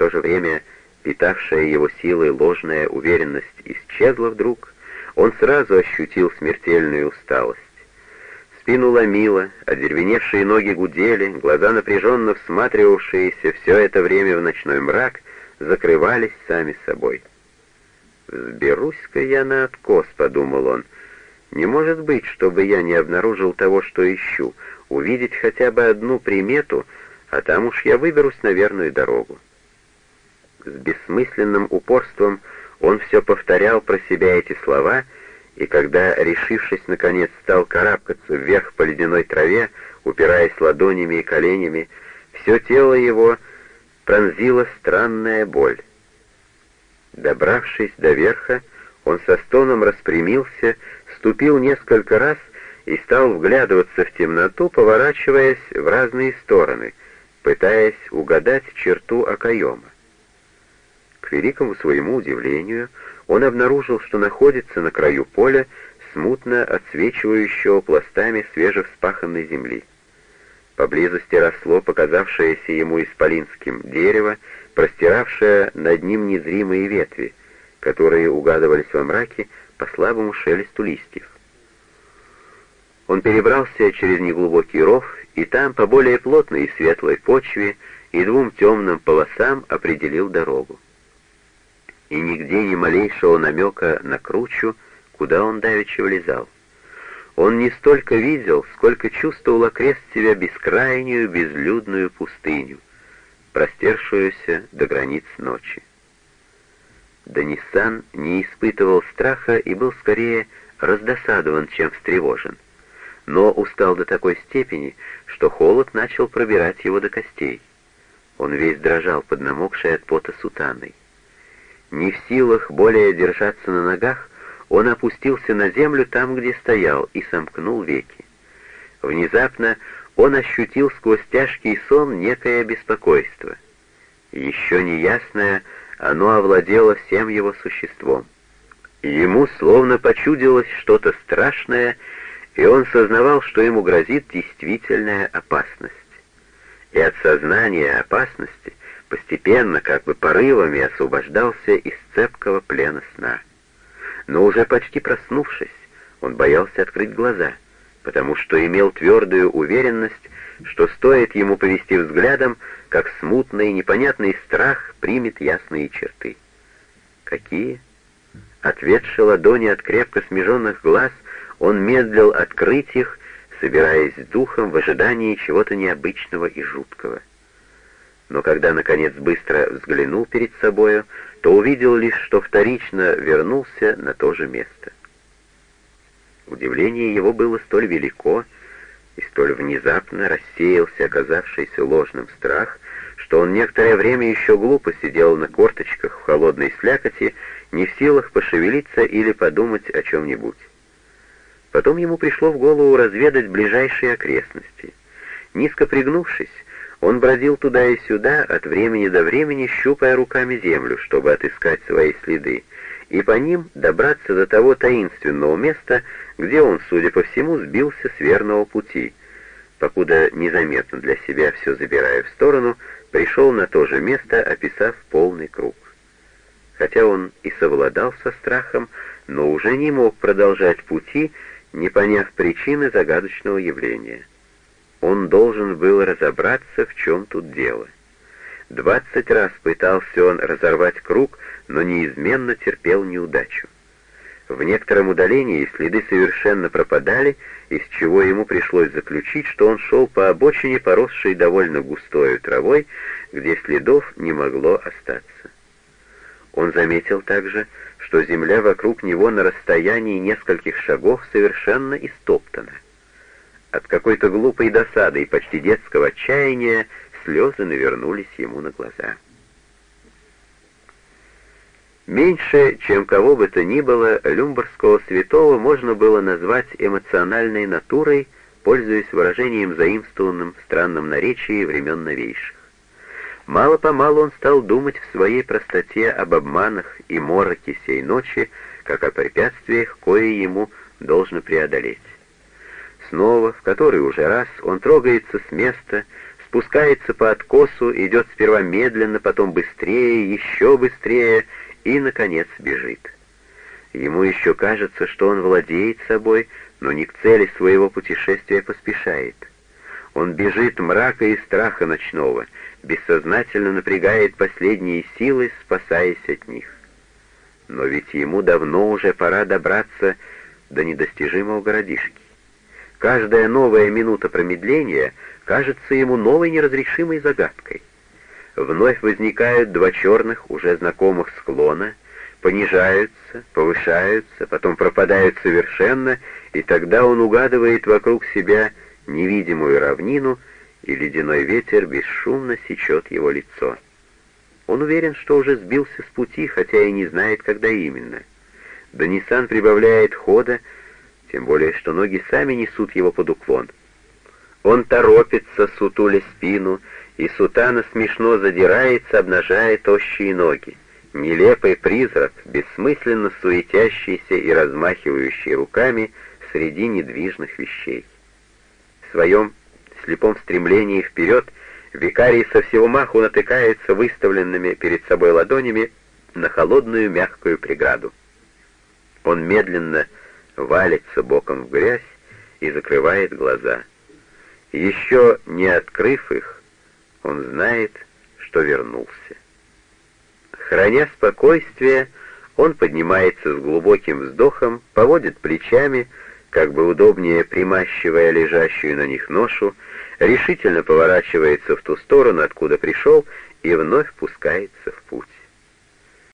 то же время питавшая его силой ложная уверенность исчезла вдруг, он сразу ощутил смертельную усталость. Спину ломило, одервеневшие ноги гудели, глаза, напряженно всматривавшиеся все это время в ночной мрак, закрывались сами собой. «Сберусь-ка я на откос», — подумал он. «Не может быть, чтобы я не обнаружил того, что ищу, увидеть хотя бы одну примету, а там уж я выберусь на верную дорогу». С бессмысленным упорством он все повторял про себя эти слова, и когда, решившись, наконец, стал карабкаться вверх по ледяной траве, упираясь ладонями и коленями, все тело его пронзила странная боль. Добравшись до верха, он со стоном распрямился, ступил несколько раз и стал вглядываться в темноту, поворачиваясь в разные стороны, пытаясь угадать черту окоема. К великому своему удивлению, он обнаружил, что находится на краю поля, смутно отсвечивающего пластами свежевспаханной земли. Поблизости росло показавшееся ему исполинским дерево, простиравшее над ним незримые ветви, которые угадывались во мраке по слабому шелесту листьев. Он перебрался через неглубокий ров, и там, по более плотной и светлой почве и двум темным полосам, определил дорогу и нигде ни малейшего намека на кручу, куда он давеча влезал. Он не столько видел, сколько чувствовал окрест себя бескрайнюю, безлюдную пустыню, простершуюся до границ ночи. Данисан не испытывал страха и был скорее раздосадован, чем встревожен, но устал до такой степени, что холод начал пробирать его до костей. Он весь дрожал под намокшей от пота сутаной. Не в силах более держаться на ногах, он опустился на землю там, где стоял, и сомкнул веки. Внезапно он ощутил сквозь тяжкий сон некое беспокойство. Еще неясное, оно овладело всем его существом. Ему словно почудилось что-то страшное, и он сознавал, что ему грозит действительная опасность. И от сознания опасности постепенно, как бы порывами, освобождался из цепкого плена сна. Но уже почти проснувшись, он боялся открыть глаза, потому что имел твердую уверенность, что стоит ему повести взглядом, как смутный и непонятный страх примет ясные черты. Какие? Ответши ладони от крепко смеженных глаз, он медлил открыть их, собираясь с духом в ожидании чего-то необычного и жуткого но когда, наконец, быстро взглянул перед собою, то увидел лишь, что вторично вернулся на то же место. Удивление его было столь велико, и столь внезапно рассеялся оказавшийся ложным страх, что он некоторое время еще глупо сидел на корточках в холодной слякоти, не в силах пошевелиться или подумать о чем-нибудь. Потом ему пришло в голову разведать ближайшие окрестности. Низко пригнувшись, он бродил туда и сюда, от времени до времени щупая руками землю, чтобы отыскать свои следы, и по ним добраться до того таинственного места, где он, судя по всему, сбился с верного пути. Покуда незаметно для себя все забирая в сторону, пришел на то же место, описав полный круг. Хотя он и совладал со страхом, но уже не мог продолжать пути, не поняв причины загадочного явления. Он должен был разобраться, в чем тут дело. Двадцать раз пытался он разорвать круг, но неизменно терпел неудачу. В некотором удалении следы совершенно пропадали, из чего ему пришлось заключить, что он шел по обочине, поросшей довольно густой травой, где следов не могло остаться. Он заметил также, что земля вокруг него на расстоянии нескольких шагов совершенно истоптана. От какой-то глупой досады и почти детского отчаяния слезы навернулись ему на глаза. Меньше, чем кого бы то ни было, люмбургского святого можно было назвать эмоциональной натурой, пользуясь выражением заимствованным в странном наречии времен новейших. Мало-помалу он стал думать в своей простоте об обманах и мороке сей ночи, как о препятствиях, кое ему должно преодолеть. Снова, в который уже раз, он трогается с места, спускается по откосу, идет сперва медленно, потом быстрее, еще быстрее и, наконец, бежит. Ему еще кажется, что он владеет собой, но не к цели своего путешествия поспешает. Он бежит мрака и страха ночного, бессознательно напрягает последние силы, спасаясь от них. Но ведь ему давно уже пора добраться до недостижимого городишки. Каждая новая минута промедления кажется ему новой неразрешимой загадкой. Вновь возникают два черных, уже знакомых склона, понижаются, повышаются, потом пропадают совершенно, и тогда он угадывает вокруг себя невидимую равнину, и ледяной ветер бесшумно сечет его лицо. Он уверен, что уже сбился с пути, хотя и не знает, когда именно. Данисан прибавляет хода, тем более, что ноги сами несут его под уклон. Он торопится, сутуля спину, и сутана смешно задирается, обнажая тощие ноги. Нелепый призрак, бессмысленно суетящийся и размахивающий руками среди недвижных вещей. В своем слепом стремлении вперед викарий со всего маху натыкается выставленными перед собой ладонями на холодную мягкую преграду. Он медленно валится боком в грязь и закрывает глаза. Еще не открыв их, он знает, что вернулся. Храня спокойствие, он поднимается с глубоким вздохом, поводит плечами, как бы удобнее примащивая лежащую на них ношу, решительно поворачивается в ту сторону, откуда пришел, и вновь пускается в путь.